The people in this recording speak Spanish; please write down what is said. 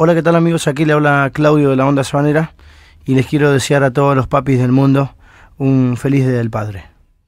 Hola, ¿qué tal amigos? Aquí le habla Claudio de la Onda Sabanera y les quiero desear a todos los papis del mundo un feliz Día del Padre.